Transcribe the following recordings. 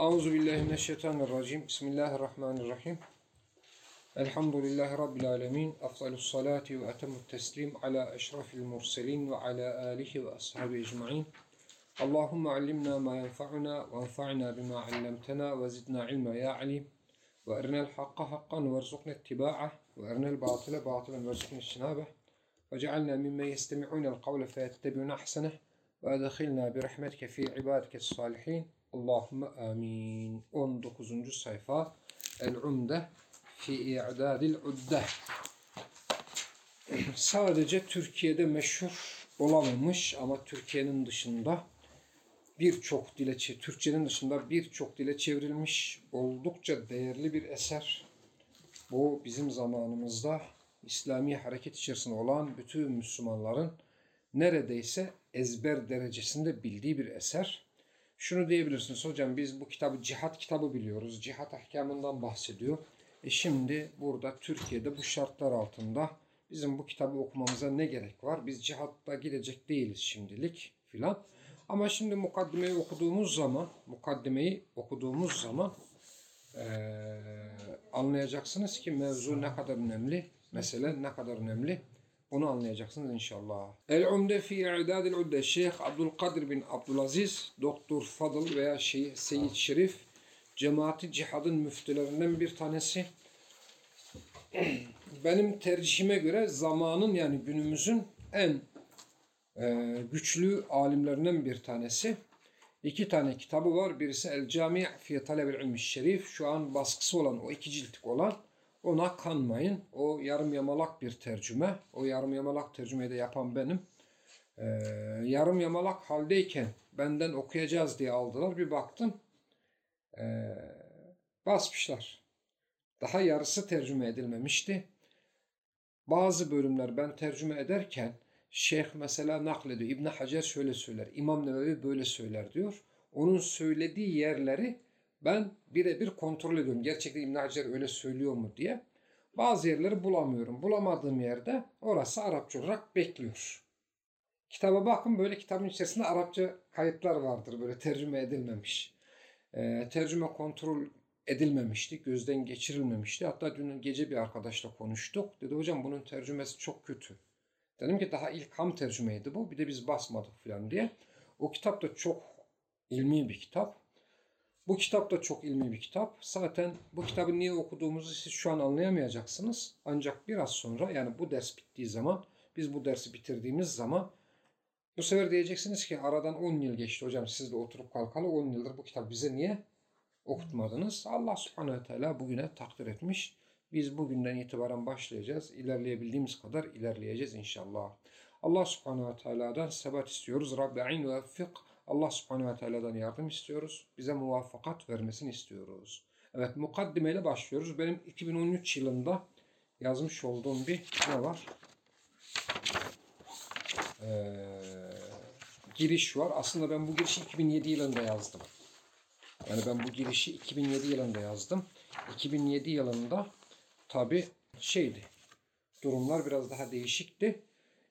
Euzu billahi mineşşeytanirracim. Bismillahirrahmanirrahim. Elhamdülillahi rabbil alamin. Efdalus salati ve etemut teslim ala eşrafil murselin ve ala alihi ve ashabi ecmaîn. Allahumme allimna ma yenfa'una ve enfa'na bima 'allamtana ve zidna ilma ya alim. Ve erinel hakka hakkan ve rzuqna ittiba'ah ve erinel batile batilen ve rzuqna ijtinabah. Ve cealna mimmen yestemi'unel kavle feyettebi'una ahseneh ve edkhilna bi rahmetike fi ibadikes salihin. Allahümme amin. 19. sayfa El-Umde fi i'dadil udde. Sadece Türkiye'de meşhur olamamış ama Türkiye'nin dışında birçok dile, Türkçenin dışında birçok dile çevrilmiş oldukça değerli bir eser. Bu bizim zamanımızda İslami hareket içerisinde olan bütün Müslümanların neredeyse ezber derecesinde bildiği bir eser. Şunu diyebilirsiniz hocam biz bu kitabı cihat kitabı biliyoruz. Cihat ahkamından bahsediyor. E şimdi burada Türkiye'de bu şartlar altında bizim bu kitabı okumamıza ne gerek var? Biz cihatta gidecek değiliz şimdilik filan. Ama şimdi mukaddimeyi okuduğumuz zaman, mukaddimeyi okuduğumuz zaman ee, anlayacaksınız ki mevzu ne kadar önemli, mesele ne kadar önemli. Onu anlayacaksınız inşallah. El-Umde fi i'dadil udde Şeyh Abdülkadir bin Abdülaziz, Doktor Fadıl veya şey, Seyyid Şerif, cemaati cihadın müftülerinden bir tanesi. Benim tercihime göre zamanın yani günümüzün en e, güçlü alimlerinden bir tanesi. İki tane kitabı var. Birisi El Cami' fi Talebil İlmi Şerif. Şu an baskısı olan o iki ciltlik olan. Ona kanmayın. O yarım yamalak bir tercüme. O yarım yamalak tercümeyi de yapan benim. Ee, yarım yamalak haldeyken benden okuyacağız diye aldılar. Bir baktım. Ee, basmışlar. Daha yarısı tercüme edilmemişti. Bazı bölümler ben tercüme ederken Şeyh mesela naklediyor. İbn Hacer şöyle söyler. İmam Nevevi böyle söyler diyor. Onun söylediği yerleri ben birebir kontrol ediyorum. Gerçekten İbn Hacer öyle söylüyor mu diye. Bazı yerleri bulamıyorum. Bulamadığım yerde orası Arapça olarak bekliyor. Kitaba bakın böyle kitabın içerisinde Arapça kayıtlar vardır. Böyle tercüme edilmemiş. E, tercüme kontrol edilmemişti. Gözden geçirilmemişti. Hatta dün gece bir arkadaşla konuştuk. Dedi hocam bunun tercümesi çok kötü. Dedim ki daha ilk ham tercümeydi bu. Bir de biz basmadık falan diye. O kitap da çok ilmi bir kitap. Bu kitap da çok ilmi bir kitap. Zaten bu kitabı niye okuduğumuzu siz şu an anlayamayacaksınız. Ancak biraz sonra yani bu ders bittiği zaman, biz bu dersi bitirdiğimiz zaman bu sefer diyeceksiniz ki aradan 10 yıl geçti hocam siz de oturup kalkalı 10 yıldır bu kitap bize niye okutmadınız? Allah subhanehu ve teala bugüne takdir etmiş. Biz bugünden itibaren başlayacağız. İlerleyebildiğimiz kadar ilerleyeceğiz inşallah. Allah subhanehu ve teala'dan sebat istiyoruz. Rabbi ayn ve fik. Allah subhanehu ve teala'dan yardım istiyoruz. Bize muvaffakat vermesini istiyoruz. Evet mukaddimeyle başlıyoruz. Benim 2013 yılında yazmış olduğum bir ne var? Ee, giriş var. Aslında ben bu girişi 2007 yılında yazdım. Yani ben bu girişi 2007 yılında yazdım. 2007 yılında tabi şeydi. Durumlar biraz daha değişikti.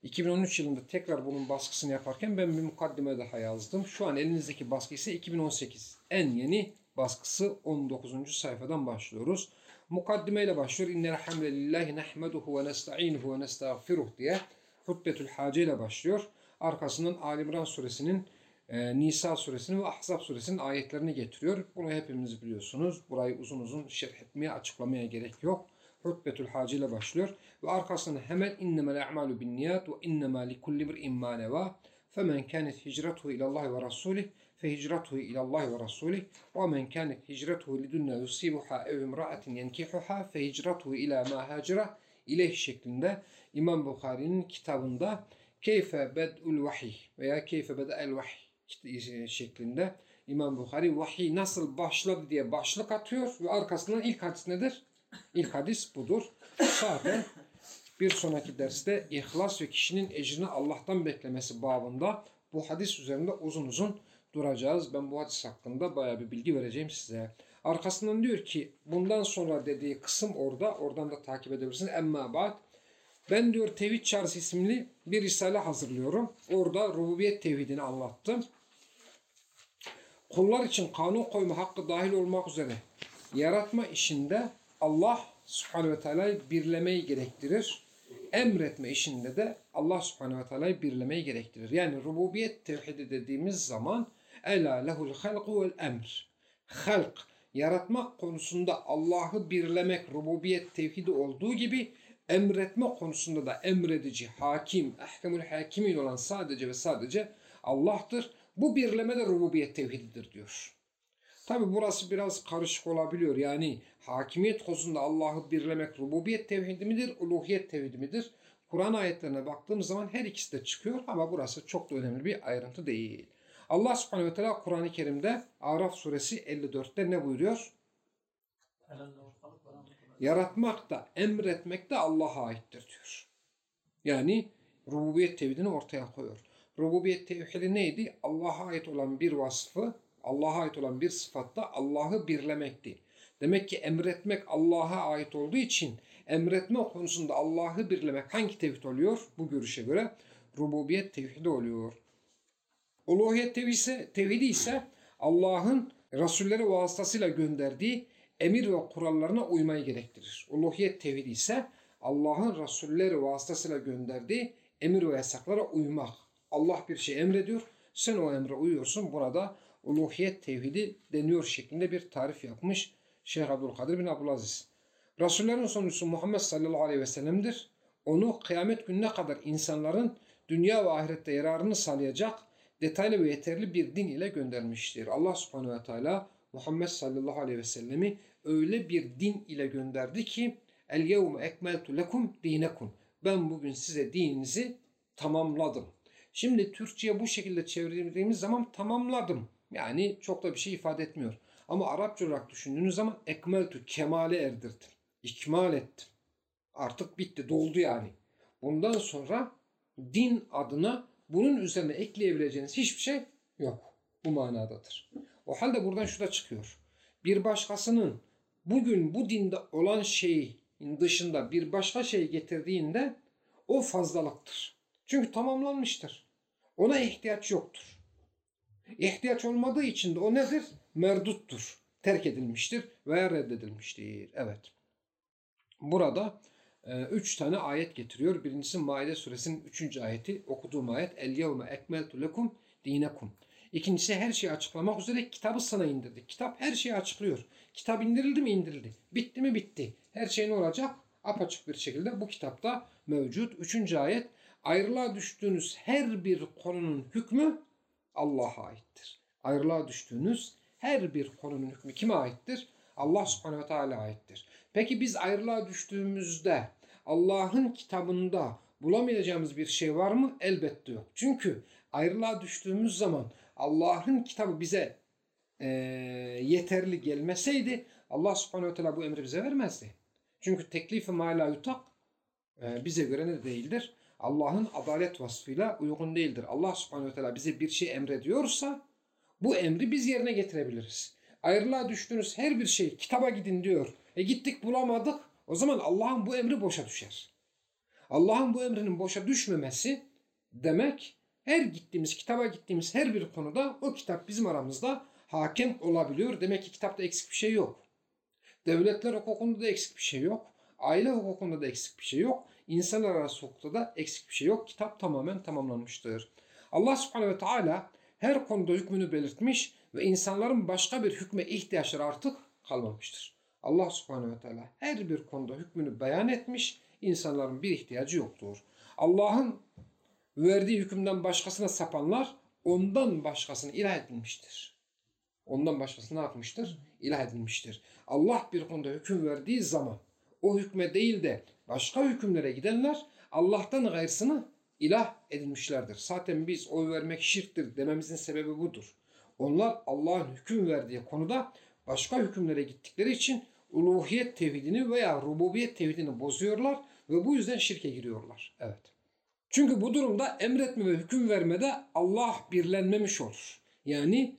2013 yılında tekrar bunun baskısını yaparken ben bir mukaddime daha yazdım. Şu an elinizdeki baskı ise 2018. En yeni baskısı 19. sayfadan başlıyoruz. Mukaddime ile başlıyor. İnnel hamle lillahi nehmeduhu ve nesta'inuhu ve nestağfiruh diye hutbetül hace ile başlıyor. Arkasından Ali İmran suresinin e, Nisa suresinin ve Ahzab suresinin ayetlerini getiriyor. Bunu hepimiz biliyorsunuz. Burayı uzun uzun şerh etmeye, açıklamaya gerek yok. Rutbetül Hacı ile başlıyor. Ve arkasından hemen innemel a'malu bin niyat ve innema li kulli bir imma neva. Femen kânet hicretuhu ilallahi ve rasulih fe hicretuhu ilallahi ve rasulih ve men kânet hicretuhu lidunne yusibuha ev imra'atin yenkihuha fe hicretuhu ila ma hacira ileh şeklinde İmam Bukhari'nin kitabında Keyfe bed'ul vahiy veya Keyfe bed'el vahiy şeklinde İmam Bukhari vahiy nasıl başladı diye başlık atıyor ve arkasından ilk hadis nedir? İlk hadis budur. Zaten bir sonraki derste ihlas ve kişinin ecrini Allah'tan beklemesi babında bu hadis üzerinde uzun uzun duracağız. Ben bu hadis hakkında baya bir bilgi vereceğim size. Arkasından diyor ki bundan sonra dediği kısım orada. Oradan da takip edebilirsiniz. Emma ba'd. Ben diyor Tevhid Çaresi isimli bir risale hazırlıyorum. Orada rububiyet tevhidini anlattım. kullar için kanun koyma hakkı dahil olmak üzere yaratma işinde Allah subhanehu ve teala'yı birlemeyi gerektirir. Emretme işinde de Allah subhanehu ve teala'yı birlemeyi gerektirir. Yani rububiyet tevhidi dediğimiz zaman Ela lehul halku vel emr. Halk, yaratmak konusunda Allah'ı birlemek rububiyet tevhidi olduğu gibi emretme konusunda da emredici, hakim, ahkamul hakimin olan sadece ve sadece Allah'tır. Bu birleme de rububiyet tevhididir diyor. Tabi burası biraz karışık olabiliyor. Yani hakimiyet konusunda Allah'ı birlemek rububiyet tevhidi midir, uluhiyet tevhidi midir? Kur'an ayetlerine baktığımız zaman her ikisi de çıkıyor ama burası çok da önemli bir ayrıntı değil. Allah subhanehu ve teala Kur'an-ı Kerim'de Araf suresi 54'te ne buyuruyor? Yaratmak da emretmek de Allah'a aittir diyor. Yani rububiyet tevhidini ortaya koyuyor. Rububiyet tevhidi neydi? Allah'a ait olan bir vasfı, Allah'a ait olan bir sıfatta Allah'ı birlemekti. Demek ki emretmek Allah'a ait olduğu için emretme konusunda Allah'ı birlemek hangi tevhid oluyor? Bu görüşe göre rububiyet tevhidi oluyor. Uluhiyet tevhidi ise Allah'ın Resulleri vasıtasıyla gönderdiği emir ve kurallarına uymayı gerektirir. Uluhiyet tevhidi ise Allah'ın Resulleri vasıtasıyla gönderdiği emir ve yasaklara uymak. Allah bir şey emrediyor, sen o emre uyuyorsun. Burada uluhiyet tevhidi deniyor şeklinde bir tarif yapmış Şeyh Abdülkadir bin Abdülaziz. Resullerin sonucusu Muhammed sallallahu aleyhi ve sellem'dir. Onu kıyamet gününe kadar insanların dünya ve ahirette yararını sağlayacak detaylı ve yeterli bir din ile göndermiştir. Allah subhanehu ve teala Muhammed sallallahu aleyhi ve sellemi öyle bir din ile gönderdi ki El yevme ekmeltu lekum dinekum. Ben bugün size dininizi tamamladım. Şimdi Türkçe'ye bu şekilde çevirdiğimiz zaman tamamladım. Yani çok da bir şey ifade etmiyor. Ama Arapça olarak düşündüğünüz zaman ekmeltu kemale erdirdim. İkmal ettim. Artık bitti, doldu yani. Bundan sonra din adına bunun üzerine ekleyebileceğiniz hiçbir şey yok. Bu manadadır. O halde buradan şu da çıkıyor. Bir başkasının bugün bu dinde olan şeyin dışında bir başka şey getirdiğinde o fazlalıktır. Çünkü tamamlanmıştır. Ona ihtiyaç yoktur. İhtiyaç olmadığı için de o nedir? Merduttur. Terk edilmiştir veya reddedilmiştir. Evet. Burada e, üç tane ayet getiriyor. Birincisi Maide suresinin üçüncü ayeti. Okuduğum ayet. El yevme ekmeltu lekum dinekum. İkincisi her şeyi açıklamak üzere kitabı sana indirdik. Kitap her şeyi açıklıyor. Kitap indirildi mi indirildi. Bitti mi bitti. Her şey ne olacak? Apaçık bir şekilde bu kitapta mevcut. Üçüncü ayet. Ayrılığa düştüğünüz her bir konunun hükmü Allah'a aittir. Ayrılığa düştüğünüz her bir konunun hükmü kime aittir? Allah subhanehu ve teala aittir. Peki biz ayrılığa düştüğümüzde Allah'ın kitabında bulamayacağımız bir şey var mı? Elbette yok. Çünkü ayrılığa düştüğümüz zaman Allah'ın kitabı bize e, yeterli gelmeseydi Allah subhanehu ve teala bu emri bize vermezdi. Çünkü teklifi ma la yutak e, bize göre ne değildir? Allah'ın adalet vasfıyla uygun değildir. Allah subhanehu ve teala bize bir şey emrediyorsa bu emri biz yerine getirebiliriz. Ayrılığa düştüğünüz her bir şey kitaba gidin diyor. E gittik bulamadık. O zaman Allah'ın bu emri boşa düşer. Allah'ın bu emrinin boşa düşmemesi demek her gittiğimiz kitaba gittiğimiz her bir konuda o kitap bizim aramızda hakem olabiliyor. Demek ki kitapta eksik bir şey yok. Devletler hukukunda da eksik bir şey yok. Aile hukukunda da eksik bir şey yok. İnsanlar arası hukukta eksik bir şey yok. Kitap tamamen tamamlanmıştır. Allah subhanehu ve teala her konuda hükmünü belirtmiş ve insanların başka bir hükme ihtiyaçları artık kalmamıştır. Allah subhanehu ve teala her bir konuda hükmünü beyan etmiş, insanların bir ihtiyacı yoktur. Allah'ın verdiği hükümden başkasına sapanlar ondan başkasını ilah edilmiştir. Ondan başkası ne yapmıştır? İlah edilmiştir. Allah bir konuda hüküm verdiği zaman o hükme değil de başka hükümlere gidenler Allah'tan gayrısını ilah edilmişlerdir. Zaten biz oy vermek şirktir dememizin sebebi budur. Onlar Allah'ın hüküm verdiği konuda başka hükümlere gittikleri için uluhiyet tevhidini veya rububiyet tevhidini bozuyorlar ve bu yüzden şirke giriyorlar. Evet. Çünkü bu durumda emretme ve hüküm vermede Allah birlenmemiş olur. Yani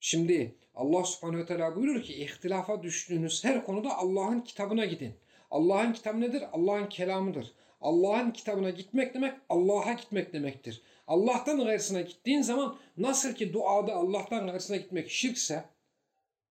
şimdi Allah subhanehu ve teala buyurur ki ihtilafa düştüğünüz her konuda Allah'ın kitabına gidin. Allah'ın kitabı nedir? Allah'ın kelamıdır. Allah'ın kitabına gitmek demek Allah'a gitmek demektir. Allah'tan gayrısına gittiğin zaman nasıl ki duada Allah'tan gayrısına gitmek şirkse,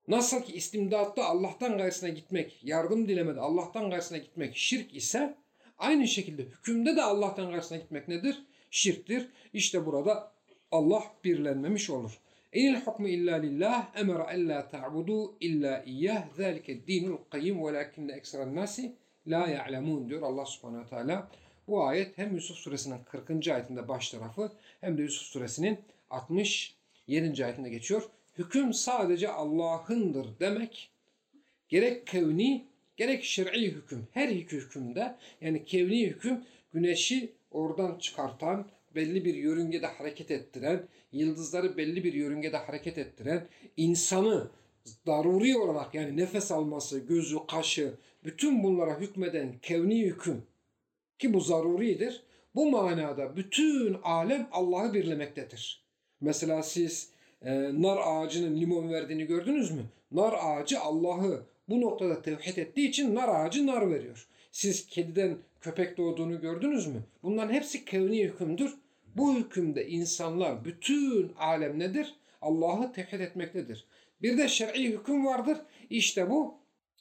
nasıl ki istimdatta Allah'tan gayrısına gitmek, yardım dilemede Allah'tan gayrısına gitmek şirk ise, aynı şekilde hükümde de Allah'tan gayrısına gitmek nedir? Şirktir. İşte burada Allah birlenmemiş olur. İnil hukmu illa lillah emara alla ta'budu illa iyyah zalike dinul kayyim velakinne ekseren nasi la ya'lemun diyor Allah subhanahu wa ta'ala. Bu ayet hem Yusuf suresinin 40. ayetinde baş tarafı hem de Yusuf suresinin 67. ayetinde geçiyor. Hüküm sadece Allah'ındır demek gerek kevni gerek şer'i hüküm her iki hükümde yani kevni hüküm güneşi oradan çıkartan belli bir yörüngede hareket ettiren, yıldızları belli bir yörüngede hareket ettiren, insanı daruri olarak yani nefes alması, gözü, kaşı, bütün bunlara hükmeden kevni hüküm ki bu zaruridir. Bu manada bütün alem Allah'ı birlemektedir. Mesela siz e, nar ağacının limon verdiğini gördünüz mü? Nar ağacı Allah'ı bu noktada tevhid ettiği için nar ağacı nar veriyor. Siz kediden köpek doğduğunu gördünüz mü? Bunların hepsi kevni hükümdür. Bu hükümde insanlar bütün alem nedir? Allah'ı tevhid etmektedir. Bir de şer'i hüküm vardır. İşte bu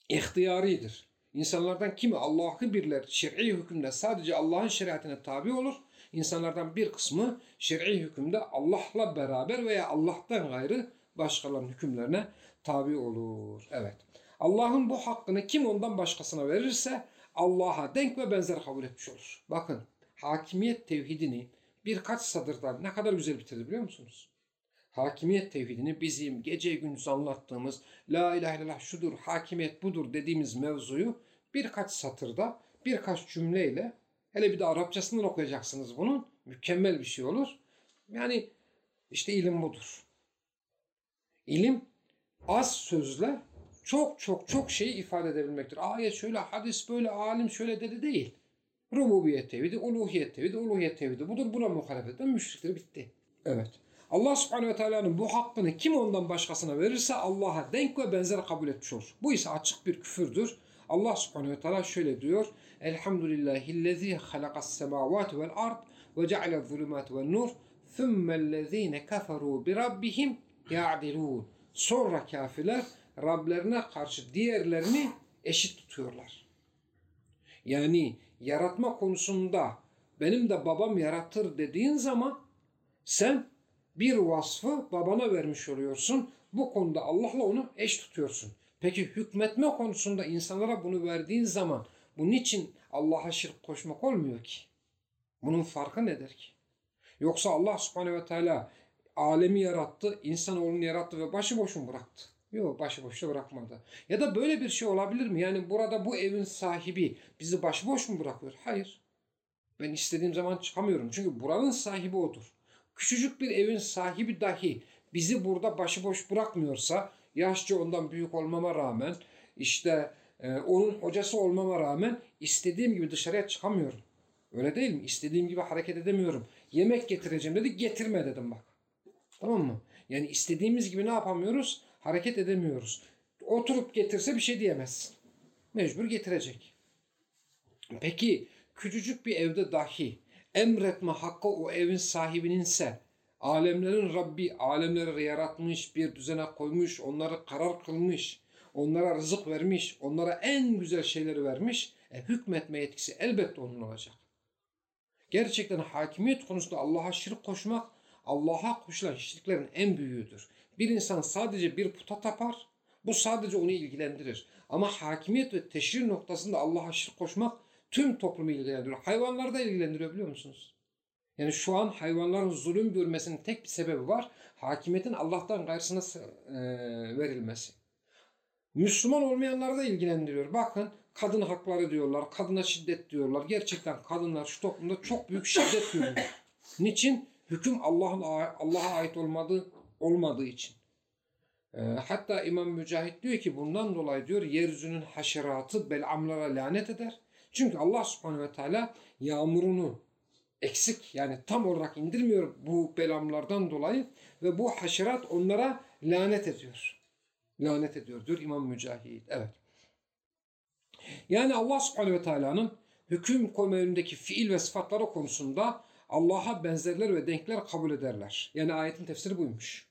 ihtiyaridir. İnsanlardan kimi Allah'ı birler şer'i hükümde sadece Allah'ın şeriatine tabi olur. İnsanlardan bir kısmı şer'i hükümde Allah'la beraber veya Allah'tan gayrı başkalarının hükümlerine tabi olur. Evet. Allah'ın bu hakkını kim ondan başkasına verirse Allah'a denk ve benzer kabul etmiş olur. Bakın hakimiyet tevhidini birkaç satırdan ne kadar güzel bitirdi biliyor musunuz? Hakimiyet tevhidini bizim gece gündüz anlattığımız La ilahe illallah şudur, hakimiyet budur dediğimiz mevzuyu birkaç satırda, birkaç cümleyle hele bir de Arapçasından okuyacaksınız bunun. Mükemmel bir şey olur. Yani işte ilim budur. İlim az sözle çok çok çok şeyi ifade edebilmektir. Ayet şöyle, hadis böyle, alim şöyle dedi değil. Rububiyet tevhidi, uluhiyet tevhidi, uluhiyet tevhidi budur. Buna muhalefet eden müşriktir. Bitti. Evet. Allah subhanehu ve teala'nın bu hakkını kim ondan başkasına verirse Allah'a denk ve benzer kabul etmiş olur. Bu ise açık bir küfürdür. Allah subhanehu ve teala şöyle diyor. Elhamdülillahillezî halakas semâvâti vel ard ve ceale zulümâti vel nur thummellezîne keferû bi rabbihim ya'dilûn. Sonra kafirler Rablerine karşı diğerlerini eşit tutuyorlar. Yani yaratma konusunda benim de babam yaratır dediğin zaman sen bir vasfı babana vermiş oluyorsun. Bu konuda Allah'la onu eş tutuyorsun. Peki hükmetme konusunda insanlara bunu verdiğin zaman bunun için Allah'a şirk koşmak olmuyor ki. Bunun farkı nedir ki? Yoksa Allah subhanehu ve teala alemi yarattı, insanoğlunu yarattı ve başıboş mu bıraktı? Yok başıboş da bırakmadı. Ya da böyle bir şey olabilir mi? Yani burada bu evin sahibi bizi başıboş mu bırakıyor? Hayır. Ben istediğim zaman çıkamıyorum. Çünkü buranın sahibi odur. Küçücük bir evin sahibi dahi bizi burada başıboş bırakmıyorsa yaşça ondan büyük olmama rağmen işte e, onun hocası olmama rağmen istediğim gibi dışarıya çıkamıyorum. Öyle değil mi? İstediğim gibi hareket edemiyorum. Yemek getireceğim dedi getirme dedim bak. Tamam mı? Yani istediğimiz gibi ne yapamıyoruz? Hareket edemiyoruz. Oturup getirse bir şey diyemezsin. Mecbur getirecek. Peki küçücük bir evde dahi emretme hakkı o evin sahibininse alemlerin Rabbi alemleri yaratmış, bir düzene koymuş, onları karar kılmış, onlara rızık vermiş, onlara en güzel şeyleri vermiş. E, hükmetme yetkisi elbette onun olacak. Gerçekten hakimiyet konusunda Allah'a şirk koşmak, Allah'a koşulan şirklerin en büyüğüdür. Bir insan sadece bir puta tapar, bu sadece onu ilgilendirir. Ama hakimiyet ve teşhir noktasında Allah'a şirk koşmak tüm toplumu ilgilendiriyor. Hayvanları da ilgilendiriyor biliyor musunuz? Yani şu an hayvanların zulüm görmesinin tek bir sebebi var. Hakimiyetin Allah'tan gayrısına e, verilmesi. Müslüman olmayanları da ilgilendiriyor. Bakın kadın hakları diyorlar, kadına şiddet diyorlar. Gerçekten kadınlar şu toplumda çok büyük şiddet görüyor. Niçin? Hüküm Allah'ın Allah'a ait olmadığı olmadığı için. E, hatta İmam Mücahit diyor ki bundan dolayı diyor yeryüzünün haşeratı belamlara lanet eder. Çünkü Allah subhanehu ve teala yağmurunu eksik yani tam olarak indirmiyor bu belamlardan dolayı ve bu haşerat onlara lanet ediyor. Lanet ediyor diyor İmam Mücahit. Evet. Yani Allah subhanehu ve teala'nın hüküm yönündeki fiil ve sıfatları konusunda Allah'a benzerler ve denkler kabul ederler. Yani ayetin tefsiri buymuş.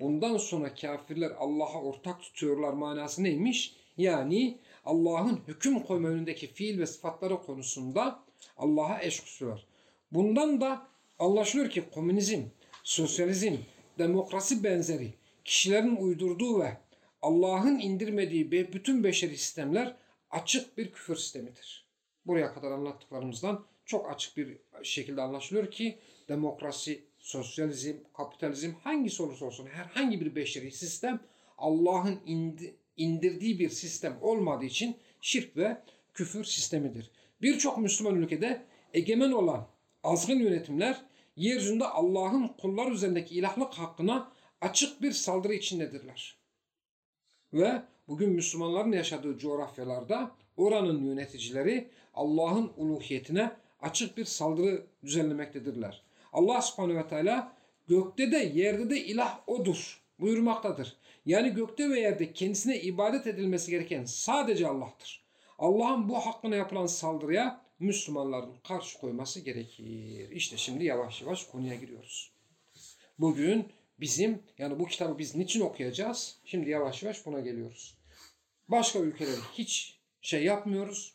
Bundan sonra kafirler Allah'a ortak tutuyorlar manası neymiş? Yani Allah'ın hüküm koyma yönündeki fiil ve sıfatları konusunda Allah'a eş kusuyorlar. Bundan da anlaşılıyor ki komünizm, sosyalizm, demokrasi benzeri kişilerin uydurduğu ve Allah'ın indirmediği bütün beşeri sistemler açık bir küfür sistemidir. Buraya kadar anlattıklarımızdan çok açık bir şekilde anlaşılıyor ki demokrasi, sosyalizm, kapitalizm hangisi olursa olsun herhangi bir beşeri sistem Allah'ın indirdiği bir sistem olmadığı için şirk ve küfür sistemidir. Birçok Müslüman ülkede egemen olan azgın yönetimler yeryüzünde Allah'ın kullar üzerindeki ilahlık hakkına açık bir saldırı içindedirler. Ve bugün Müslümanların yaşadığı coğrafyalarda oranın yöneticileri Allah'ın uluhiyetine açık bir saldırı düzenlemektedirler. Allah subhanehu ve teala gökte de yerde de ilah odur buyurmaktadır. Yani gökte ve yerde kendisine ibadet edilmesi gereken sadece Allah'tır. Allah'ın bu hakkına yapılan saldırıya Müslümanların karşı koyması gerekir. İşte şimdi yavaş yavaş konuya giriyoruz. Bugün bizim yani bu kitabı biz niçin okuyacağız? Şimdi yavaş yavaş buna geliyoruz. Başka ülkeleri hiç şey yapmıyoruz,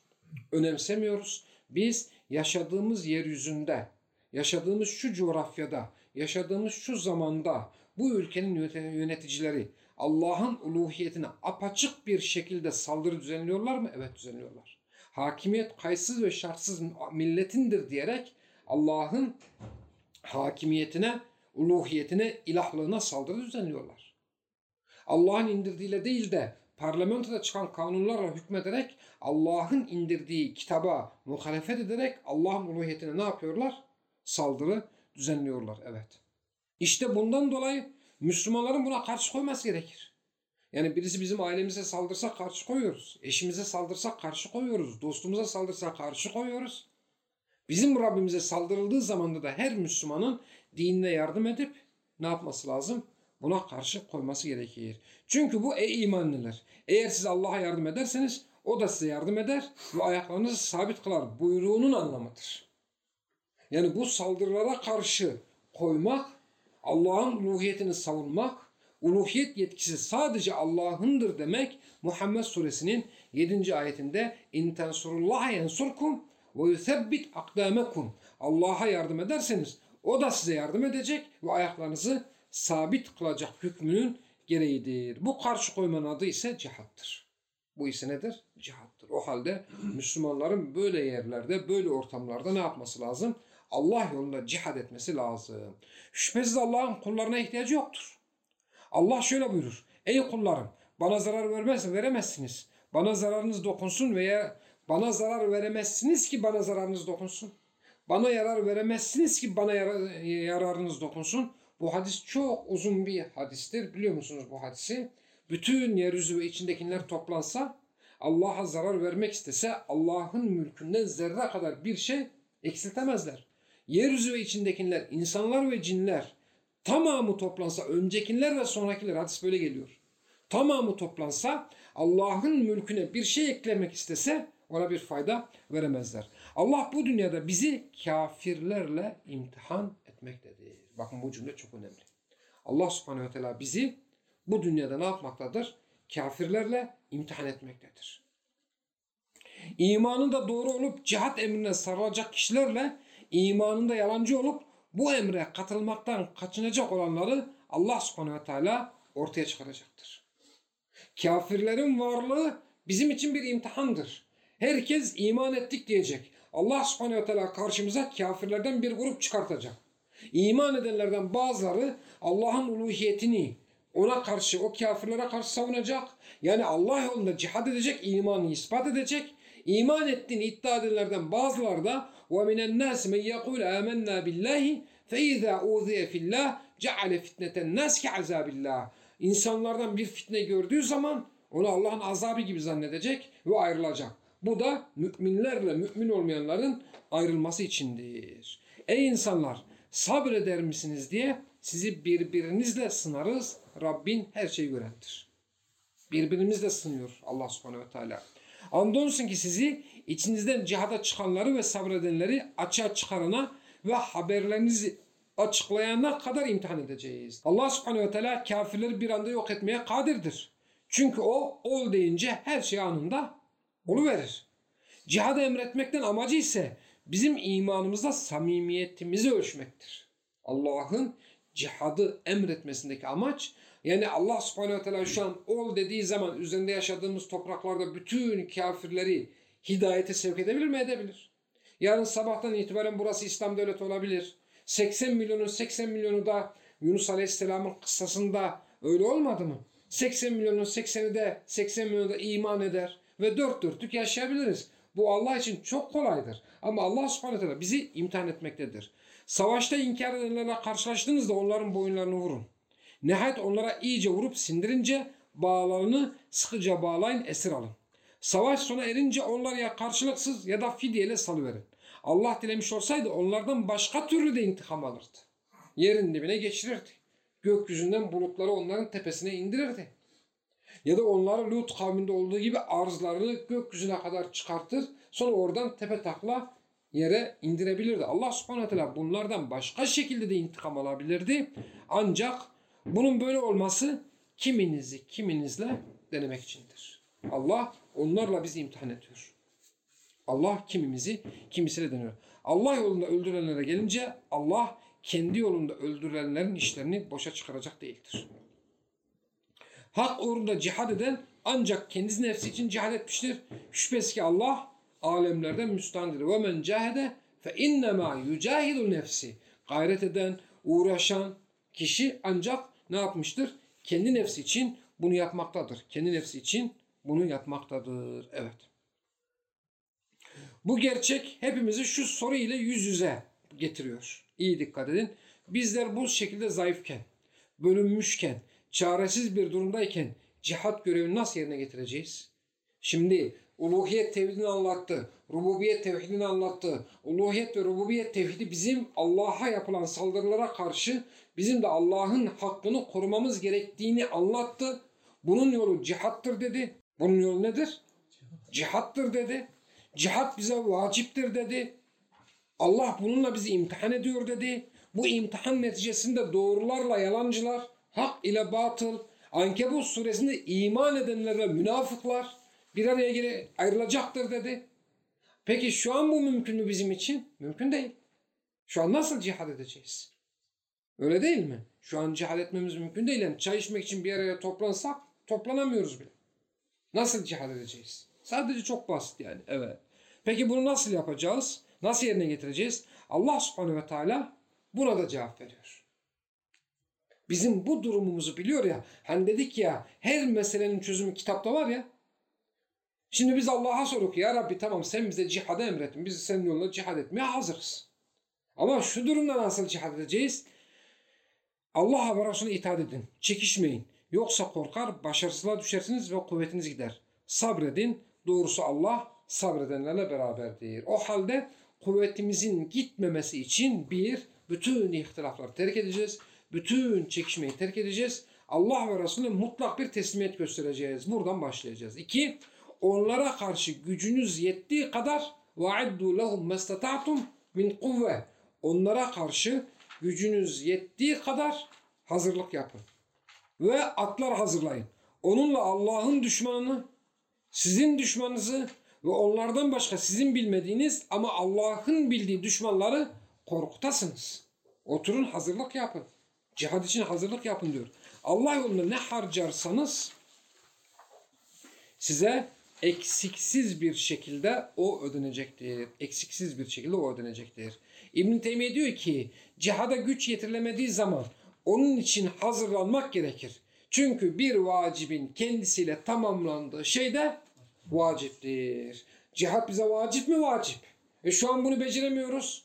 önemsemiyoruz. Biz yaşadığımız yeryüzünde, yaşadığımız şu coğrafyada, yaşadığımız şu zamanda bu ülkenin yöneticileri Allah'ın uluhiyetine apaçık bir şekilde saldırı düzenliyorlar mı? Evet düzenliyorlar. Hakimiyet kayıtsız ve şartsız milletindir diyerek Allah'ın hakimiyetine, uluhiyetine, ilahlığına saldırı düzenliyorlar. Allah'ın indirdiğiyle değil de parlamentoda çıkan kanunlarla hükmederek Allah'ın indirdiği kitaba muhalefet ederek Allah'ın uluhiyetine ne yapıyorlar? Saldırı düzenliyorlar. Evet. İşte bundan dolayı Müslümanların buna karşı koyması gerekir. Yani birisi bizim ailemize saldırsa karşı koyuyoruz. Eşimize saldırsa karşı koyuyoruz. Dostumuza saldırsa karşı koyuyoruz. Bizim Rabbimize saldırıldığı zamanda da her Müslümanın dinine yardım edip ne yapması lazım? Buna karşı koyması gerekir. Çünkü bu ey imanlılar. Eğer siz Allah'a yardım ederseniz o da size yardım eder ve ayaklarınızı sabit kılar buyruğunun anlamıdır. Yani bu saldırılara karşı koymak, Allah'ın uluhiyetini savunmak, uluhiyet yetkisi sadece Allah'ındır demek Muhammed suresinin 7. ayetinde in tensurullaha yensurkum ve yusebbit akdamekum. Allah'a yardım ederseniz o da size yardım edecek ve ayaklarınızı sabit kılacak hükmünün gereğidir. Bu karşı koymanın adı ise cihattır. Bu ise nedir? Cihattır. O halde Müslümanların böyle yerlerde, böyle ortamlarda ne yapması lazım? Allah yolunda cihad etmesi lazım. Şüphesiz Allah'ın kullarına ihtiyacı yoktur. Allah şöyle buyurur. Ey kullarım bana zarar vermez, veremezsiniz. Bana zararınız dokunsun veya bana zarar veremezsiniz ki bana zararınız dokunsun. Bana yarar veremezsiniz ki bana yarar, yararınız dokunsun. Bu hadis çok uzun bir hadistir. Biliyor musunuz bu hadisi? Bütün yeryüzü ve içindekiler toplansa Allah'a zarar vermek istese Allah'ın mülkünden zerre kadar bir şey eksiltemezler. Yeryüzü ve içindekiler, insanlar ve cinler tamamı toplansa, öncekiler ve sonrakiler hadis böyle geliyor. Tamamı toplansa Allah'ın mülküne bir şey eklemek istese ona bir fayda veremezler. Allah bu dünyada bizi kafirlerle imtihan etmektedir. Bakın bu cümle çok önemli. Allah subhanehu ve teala bizi bu dünyada ne yapmaktadır? Kafirlerle imtihan etmektedir. İmanında doğru olup cihat emrine sarılacak kişilerle imanında yalancı olup bu emre katılmaktan kaçınacak olanları Allah subhanehu ve teala ortaya çıkaracaktır. Kafirlerin varlığı bizim için bir imtihandır. Herkes iman ettik diyecek. Allah subhanehu ve teala karşımıza kafirlerden bir grup çıkartacak. İman edenlerden bazıları Allah'ın uluhiyetini ona karşı, o kafirlere karşı savunacak. Yani Allah yolunda cihad edecek, imanı ispat edecek. İman ettiğini iddia edenlerden bazıları da وَمِنَ النَّاسِ مَنْ يَقُولَ آمَنَّا بِاللّٰهِ فَاِذَا اُوذِيَ فِي اللّٰهِ جَعَلَ فِتْنَةَ النَّاسِ كَعَذَابِ اللّٰهِ İnsanlardan bir fitne gördüğü zaman onu Allah'ın azabı gibi zannedecek ve ayrılacak. Bu da müminlerle mümin olmayanların ayrılması içindir. Ey insanlar sabreder misiniz diye sizi birbirinizle sınarız. Rabbin her şeyi görendir. Birbirimizle sınıyor Allah subhanehu ve teala. Andolsun ki sizi içinizden cihada çıkanları ve sabredenleri açığa çıkarana ve haberlerinizi açıklayana kadar imtihan edeceğiz. Allah subhanehu ve teala kafirleri bir anda yok etmeye kadirdir. Çünkü o ol deyince her şey anında verir. Cihada emretmekten amacı ise bizim imanımızda samimiyetimizi ölçmektir. Allah'ın cihadı emretmesindeki amaç yani Allah subhanehu teala şu an ol dediği zaman üzerinde yaşadığımız topraklarda bütün kafirleri hidayete sevk edebilir mi? Edebilir. Yarın sabahtan itibaren burası İslam devleti olabilir. 80 milyonun 80 milyonu da Yunus Aleyhisselam'ın kıssasında öyle olmadı mı? 80 milyonun 80'i de 80 milyonu da iman eder ve dört dörtlük yaşayabiliriz. Bu Allah için çok kolaydır. Ama Allah subhanahu teala bizi imtihan etmektedir. Savaşta inkar edenlerle karşılaştığınızda onların boyunlarını vurun. Nihayet onlara iyice vurup sindirince bağlarını sıkıca bağlayın esir alın. Savaş sona erince onları ya karşılıksız ya da fidyeyle salıverin. Allah dilemiş olsaydı onlardan başka türlü de intikam alırdı. Yerin dibine geçirirdi. Gökyüzünden bulutları onların tepesine indirirdi. Ya da onları Lut kavminde olduğu gibi arzlarını gökyüzüne kadar çıkartır. Sonra oradan tepe takla yere indirebilirdi. Allah subhanahu teala bunlardan başka şekilde de intikam alabilirdi. Ancak bunun böyle olması kiminizi kiminizle denemek içindir. Allah onlarla bizi imtihan ediyor. Allah kimimizi kimisiyle deniyor. Allah yolunda öldürenlere gelince Allah kendi yolunda öldürülenlerin işlerini boşa çıkaracak değildir. Hak uğrunda cihad eden ancak kendisi nefsi için cihad etmiştir. Şüphesiz ki Allah alemlerden müstandır. Ve men cahede fe innema yucahidu nefsi. Gayret eden, uğraşan kişi ancak ne yapmıştır? Kendi nefsi için bunu yapmaktadır. Kendi nefsi için bunu yapmaktadır. Evet. Bu gerçek hepimizi şu soru ile yüz yüze getiriyor. İyi dikkat edin. Bizler bu şekilde zayıfken, bölünmüşken, çaresiz bir durumdayken cihat görevini nasıl yerine getireceğiz? Şimdi uluhiyet tevhidini anlattı, rububiyet tevhidini anlattı. Uluhiyet ve rububiyet tevhidi bizim Allah'a yapılan saldırılara karşı bizim de Allah'ın hakkını korumamız gerektiğini anlattı. Bunun yolu cihattır dedi. Bunun yolu nedir? Cihattır dedi. Cihat bize vaciptir dedi. Allah bununla bizi imtihan ediyor dedi. Bu imtihan neticesinde doğrularla yalancılar, hak ile batıl, Ankebut suresinde iman edenler ve münafıklar bir araya geri ayrılacaktır dedi. Peki şu an bu mümkün mü bizim için? Mümkün değil. Şu an nasıl cihad edeceğiz? Öyle değil mi? Şu an cihad etmemiz mümkün değil. Yani çay içmek için bir araya toplansak toplanamıyoruz bile. Nasıl cihad edeceğiz? Sadece çok basit yani. Evet. Peki bunu nasıl yapacağız? Nasıl yerine getireceğiz? Allah subhanehu ve teala buna da cevap veriyor. Bizim bu durumumuzu biliyor ya. Hani dedik ya her meselenin çözümü kitapta var ya. Şimdi biz Allah'a soruk ya Rabbi tamam sen bize cihada emrettin. Biz senin yolunda cihad etmeye hazırız. Ama şu durumda nasıl cihad edeceğiz? Allah'a ve Resulüne itaat edin. Çekişmeyin. Yoksa korkar, başarısızlığa düşersiniz ve kuvvetiniz gider. Sabredin. Doğrusu Allah sabredenlerle beraberdir. O halde kuvvetimizin gitmemesi için bir, bütün ihtilafları terk edeceğiz. Bütün çekişmeyi terk edeceğiz. Allah ve Resulüne mutlak bir teslimiyet göstereceğiz. Buradan başlayacağız. İki, onlara karşı gücünüz yettiği kadar وَعَدُّوا لَهُمْ مَسْتَطَعْتُمْ min kuvve. Onlara karşı gücünüz yettiği kadar hazırlık yapın. Ve atlar hazırlayın. Onunla Allah'ın düşmanını, sizin düşmanınızı ve onlardan başka sizin bilmediğiniz ama Allah'ın bildiği düşmanları korkutasınız. Oturun hazırlık yapın. Cihad için hazırlık yapın diyor. Allah yolunda ne harcarsanız size eksiksiz bir şekilde o ödenecektir. Eksiksiz bir şekilde o ödenecektir. İbn Teymiye diyor ki cihada güç yetirilemediği zaman onun için hazırlanmak gerekir. Çünkü bir vacibin kendisiyle tamamlandığı şey de vaciptir. Cihat bize vacip mi? Vacip. E şu an bunu beceremiyoruz.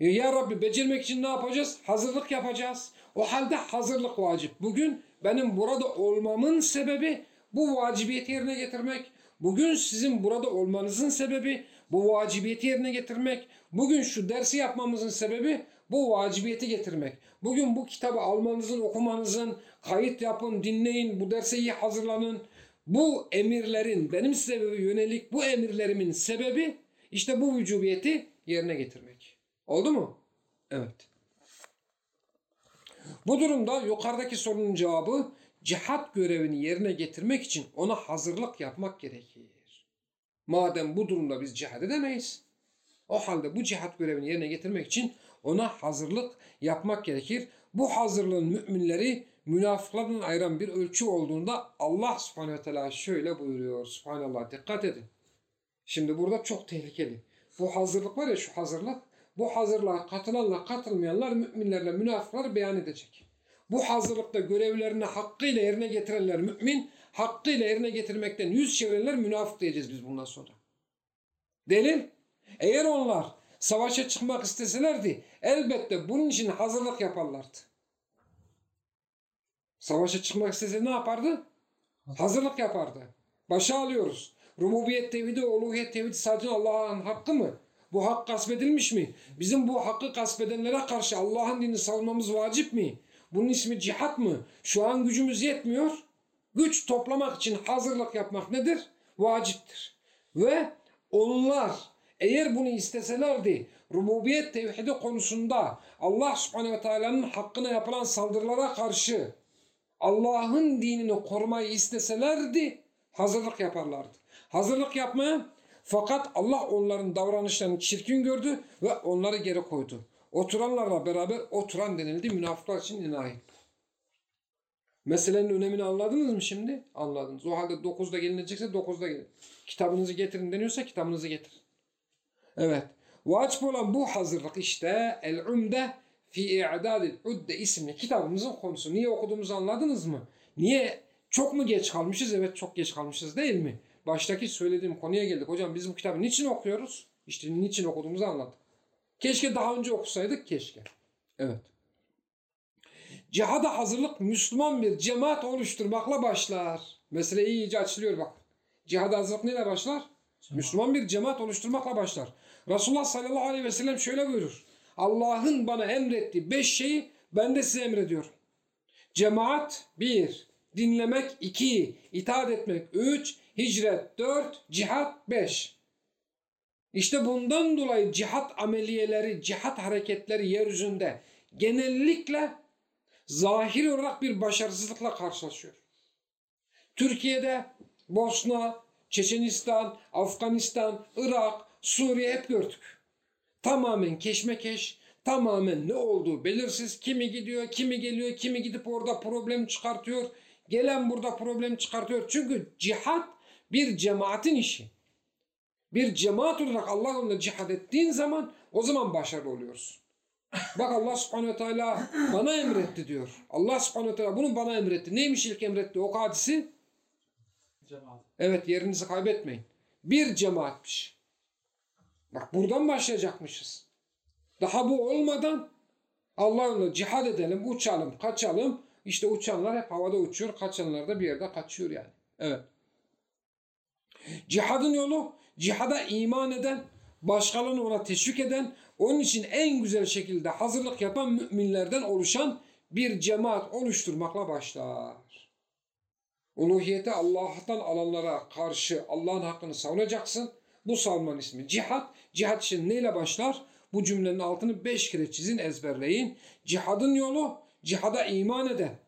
E ya Rabbi becermek için ne yapacağız? Hazırlık yapacağız. O halde hazırlık vacip. Bugün benim burada olmamın sebebi bu vacibiyeti yerine getirmek. Bugün sizin burada olmanızın sebebi bu vacibiyeti yerine getirmek. Bugün şu dersi yapmamızın sebebi bu vacibiyeti getirmek. Bugün bu kitabı almanızın, okumanızın, kayıt yapın, dinleyin, bu derse iyi hazırlanın. bu emirlerin benim size yönelik bu emirlerimin sebebi işte bu vücubiyeti yerine getirmek. Oldu mu? Evet. Bu durumda yukarıdaki sorunun cevabı cihat görevini yerine getirmek için ona hazırlık yapmak gerekir. Madem bu durumda biz cihad edemeyiz. O halde bu cihat görevini yerine getirmek için ona hazırlık yapmak gerekir. Bu hazırlığın müminleri münafıklardan ayıran bir ölçü olduğunda Allah subhanehu ve şöyle buyuruyor. Subhanallah dikkat edin. Şimdi burada çok tehlikeli. Bu hazırlık var ya şu hazırlık. Bu hazırlığa katılanla katılmayanlar müminlerle münafıklar beyan edecek. Bu hazırlıkta görevlerini hakkıyla yerine getirenler mümin, hakkıyla yerine getirmekten yüz çevirenler münafık diyeceğiz biz bundan sonra. Delil, eğer onlar savaşa çıkmak isteselerdi elbette bunun için hazırlık yaparlardı. Savaşa çıkmak istese ne yapardı? Hazırlık yapardı. Başa alıyoruz. Rububiyet tevhidi, uluhiyet tevhidi sadece Allah'ın hakkı mı? Bu hak gasbedilmiş mi? Bizim bu hakkı gasbedenlere karşı Allah'ın dinini savunmamız vacip mi? Bunun ismi cihat mı? Şu an gücümüz yetmiyor. Güç toplamak için hazırlık yapmak nedir? Vaciptir. Ve onlar eğer bunu isteselerdi rububiyet tevhidi konusunda Allah subhanehu ve teala'nın hakkına yapılan saldırılara karşı Allah'ın dinini korumayı isteselerdi hazırlık yaparlardı. Hazırlık yapmaya fakat Allah onların davranışlarını çirkin gördü ve onları geri koydu. Oturanlarla beraber oturan denildi. Münafıklar için inayet. Meselenin önemini anladınız mı şimdi? Anladınız. O halde 9'da gelinecekse 9'da gelin. Kitabınızı getirin deniyorsa kitabınızı getir. Evet. Vacip olan bu hazırlık işte El-Umde fi i'dadil udde isimli kitabımızın konusu. Niye okuduğumuzu anladınız mı? Niye? Çok mu geç kalmışız? Evet çok geç kalmışız değil mi? Baştaki söylediğim konuya geldik. Hocam biz bu kitabı niçin okuyoruz? İşte niçin okuduğumuzu anladık. Keşke daha önce okusaydık keşke. Evet. Cihada hazırlık Müslüman bir cemaat oluşturmakla başlar. Mesele iyice açılıyor bak. Cihada hazırlık neyle başlar? Cemaat. Müslüman bir cemaat oluşturmakla başlar. Resulullah sallallahu aleyhi ve sellem şöyle buyurur. Allah'ın bana emrettiği beş şeyi ben de size emrediyorum. Cemaat bir, dinlemek iki, itaat etmek üç, hicret dört, cihat beş. İşte bundan dolayı cihat ameliyeleri, cihat hareketleri yeryüzünde genellikle zahir olarak bir başarısızlıkla karşılaşıyor. Türkiye'de Bosna, Çeçenistan, Afganistan, Irak, Suriye hep gördük. Tamamen keşmekeş, tamamen ne olduğu belirsiz. Kimi gidiyor, kimi geliyor, kimi gidip orada problem çıkartıyor. Gelen burada problem çıkartıyor. Çünkü cihat bir cemaatin işi. Bir cemaat olarak Allah yolunda cihad ettiğin zaman o zaman başarılı oluyorsun. Bak Allah subhanehu ve teala bana emretti diyor. Allah subhanehu ve teala bunu bana emretti. Neymiş ilk emretti o hadisi? Cemaat. Evet yerinizi kaybetmeyin. Bir cemaatmiş. Bak buradan başlayacakmışız. Daha bu olmadan Allah yolunda cihad edelim, uçalım, kaçalım. İşte uçanlar hep havada uçuyor, kaçanlar da bir yerde kaçıyor yani. Evet. Cihadın yolu, cihada iman eden, başkalarını ona teşvik eden, onun için en güzel şekilde hazırlık yapan müminlerden oluşan bir cemaat oluşturmakla başlar. Uluhiyeti Allah'tan alanlara karşı Allah'ın hakkını savunacaksın. Bu savunmanın ismi cihat. Cihat için neyle başlar? Bu cümlenin altını beş kere çizin ezberleyin. Cihadın yolu cihada iman eden,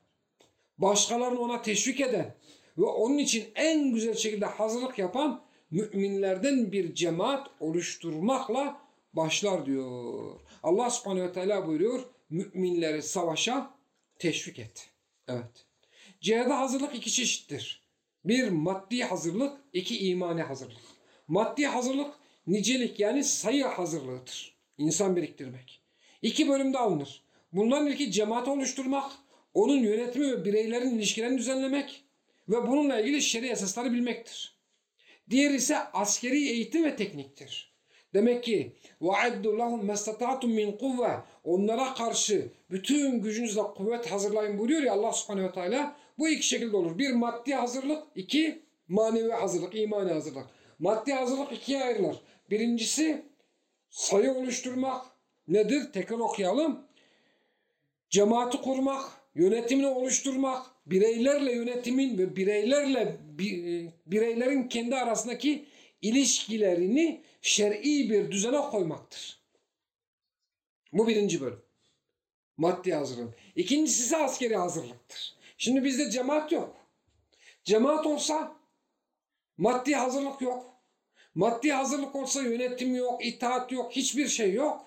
başkalarını ona teşvik eden ve onun için en güzel şekilde hazırlık yapan müminlerden bir cemaat oluşturmakla başlar diyor. Allah subhanehu ve teala buyuruyor müminleri savaşa teşvik et. Evet. Cihada hazırlık iki çeşittir. Bir maddi hazırlık, iki imani hazırlık. Maddi hazırlık nicelik yani sayı hazırlığıdır. İnsan biriktirmek. İki bölümde alınır. Bunların ilki cemaat oluşturmak, onun yönetimi ve bireylerin ilişkilerini düzenlemek ve bununla ilgili şer'i esasları bilmektir. Diğer ise askeri eğitim ve tekniktir. Demek ki وَعَدُّ لَهُمْ مَسْتَطَعْتُمْ مِنْ قُوَّةِ Onlara karşı bütün gücünüzle kuvvet hazırlayın buyuruyor ya Allah subhanehu ve teala. Bu iki şekilde olur. Bir maddi hazırlık, iki manevi hazırlık, imani hazırlık. Maddi hazırlık ikiye ayrılır. Birincisi sayı oluşturmak nedir? Tekrar okuyalım. Cemaati kurmak, yönetimini oluşturmak, bireylerle yönetimin ve bireylerle bireylerin kendi arasındaki ilişkilerini şer'i bir düzene koymaktır. Bu birinci bölüm. Maddi hazırlık. İkincisi ise askeri hazırlıktır. Şimdi bizde cemaat yok. Cemaat olsa maddi hazırlık yok. Maddi hazırlık olsa yönetim yok, itaat yok, hiçbir şey yok.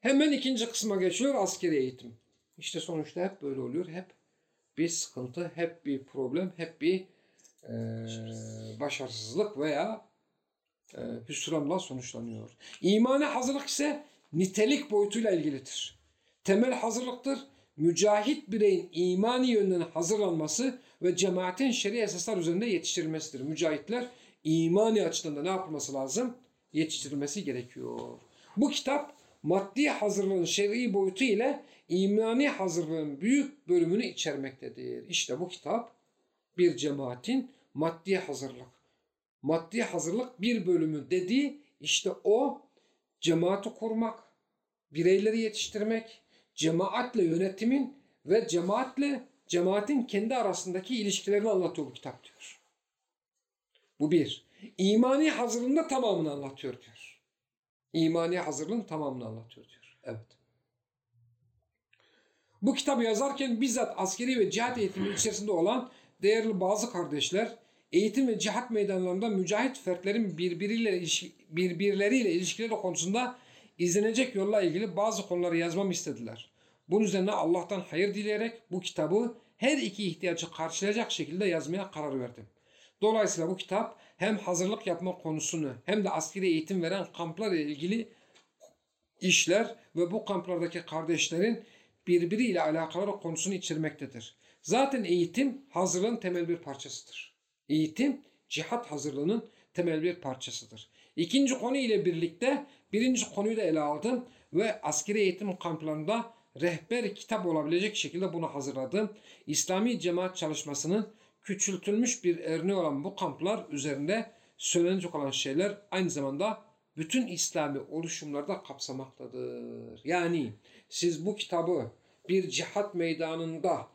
Hemen ikinci kısma geçiyor askeri eğitim. İşte sonuçta hep böyle oluyor. Hep bir sıkıntı, hep bir problem, hep bir e, başarısızlık veya e, hüsranla sonuçlanıyor. İmani hazırlık ise nitelik boyutuyla ilgilidir. Temel hazırlıktır. Mücahit bireyin imani yönden hazırlanması ve cemaatin şer'i esaslar üzerinde yetiştirilmesidir. Mücahitler imani açıdan da ne yapılması lazım? Yetiştirilmesi gerekiyor. Bu kitap maddi hazırlığın şer'i boyutu ile imani hazırlığın büyük bölümünü içermektedir. İşte bu kitap bir cemaatin maddi hazırlık. Maddi hazırlık bir bölümü dediği işte o cemaati kurmak, bireyleri yetiştirmek, cemaatle yönetimin ve cemaatle cemaatin kendi arasındaki ilişkilerini anlatıyor bu kitap diyor. Bu bir. İmani hazırlığında tamamını anlatıyor diyor. İmani hazırlığın tamamını anlatıyor diyor. Evet. Bu kitabı yazarken bizzat askeri ve cihat eğitimi içerisinde olan değerli bazı kardeşler eğitim ve cihat meydanlarında mücahit fertlerin birbiriyle birbirleriyle ilişkileri konusunda izlenecek yolla ilgili bazı konuları yazmamı istediler. Bunun üzerine Allah'tan hayır dileyerek bu kitabı her iki ihtiyacı karşılayacak şekilde yazmaya karar verdim. Dolayısıyla bu kitap hem hazırlık yapma konusunu hem de askeri eğitim veren kamplar ile ilgili işler ve bu kamplardaki kardeşlerin birbiriyle alakalı konusunu içermektedir. Zaten eğitim hazırlığın temel bir parçasıdır. Eğitim cihat hazırlığının temel bir parçasıdır. İkinci konu ile birlikte birinci konuyu da ele aldım ve askeri eğitim kamplarında rehber kitap olabilecek şekilde bunu hazırladım. İslami cemaat çalışmasının küçültülmüş bir örneği olan bu kamplar üzerinde söylenecek olan şeyler aynı zamanda bütün İslami oluşumlarda kapsamaktadır. Yani siz bu kitabı bir cihat meydanında